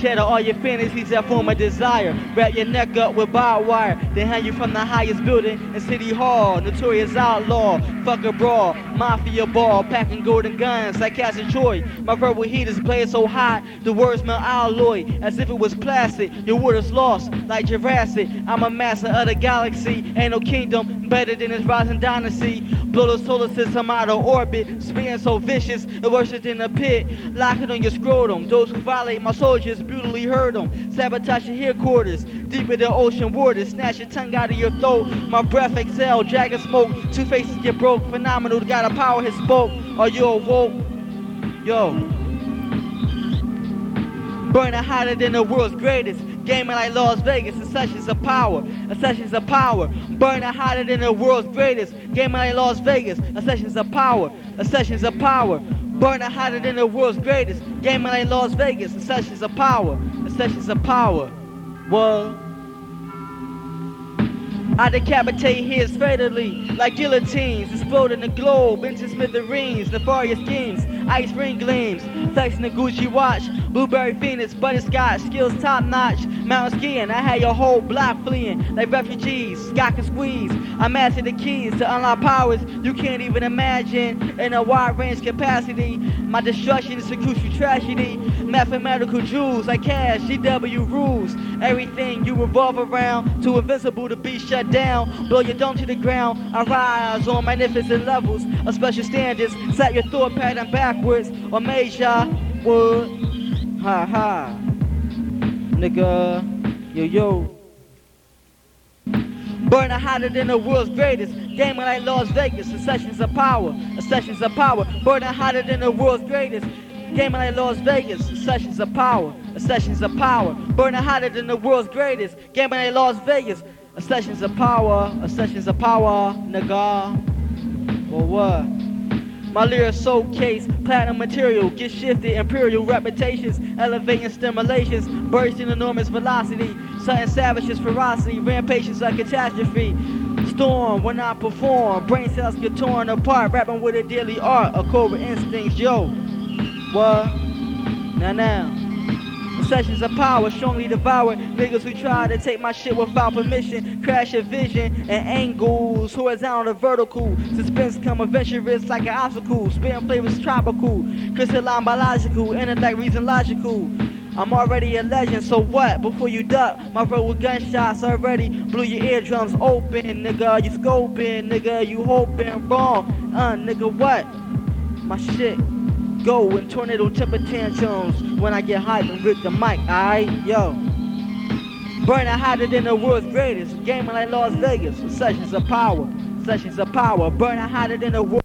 Shatter all your fantasies that form a desire. Wrap your neck up with barbed wire. Then hang you from the highest building in City Hall. Notorious outlaw, fuck a brawl. Mafia ball, packing golden guns like Cassie Troy. My verbal heat is playing so hot, the words smell alloy as if it was plastic. Your word is lost like Jurassic. I'm a master of the galaxy. Ain't no kingdom better than this rising dynasty. Blow the solar system out of orbit. Spitting so vicious, it worse than a pit. Lock it on your scrotum. Those who violate my soldiers brutally hurt them. Sabotage your headquarters. Deeper than ocean waters. Snatch your tongue out of your throat. My breath exhale. Dragon smoke. Two faces get broke. Phenomenal. Got a power his spoke. Are you awoke? Yo. Burning hotter than the world's greatest. Gaming like Las Vegas, a sessions of power, a sessions of power. Burning hotter than the world's greatest. Gaming like Las Vegas, a sessions of power, a sessions of power. Burning hotter than the world's greatest. Gaming like Las Vegas, a sessions of power, a sessions of power. What? I decapitate his fatally like guillotines, exploding the globe into smithereens, nefarious schemes, ice ring gleams, flexing the Gucci watch, blueberry phoenix, butterscotch, skills top notch, mountain skiing. I had your whole block fleeing like refugees, Scott can squeeze. I mastered the keys to unlock powers you can't even imagine in a wide range capacity. My destruction is a crucial tragedy, mathematical jewels like cash, GW rules. Everything you revolve around, too invincible to be shut down. Blow your dome to the ground. I rise on magnificent levels of special standards. Set your thought pattern backwards or major wood. Ha ha. Nigga. Yo yo. Burning hotter than the world's greatest. Gaming like Las Vegas. The of power. The of power. Burning hotter than the world's greatest. Gaming like Las Vegas. Sessions of power. Sessions of power. Burning hotter than the world's greatest. Gaming like Las Vegas. Sessions of power, sessions of power, nigga. Or what? My lyrics showcase platinum material, get shifted, imperial reputations, elevating stimulations, bursting enormous velocity, sudden savages ferocity, rampages like catastrophe. Storm when I perform, brain cells get torn apart, rapping with a daily art, a cobra instincts, yo. What? Now now. Sessions of power, strongly devoured niggas who try to take my shit without permission. Crash your vision and angles, horizontal to vertical. Suspense come adventurous like an obstacle. Spitting flavors tropical, crystalline biological, intellect reason logical. I'm already a legend, so what? Before you duck, my bro with gunshots already blew your eardrums open, nigga. You scoping, nigga. You hoping wrong, uh, nigga. What? My shit go in tornado temper tantrums when I get hyped and rip the mic, alright? Yo. Burning hotter than the world's greatest. Gaming like Las Vegas. Sessions of power. Sessions of power. Burning hotter than the world.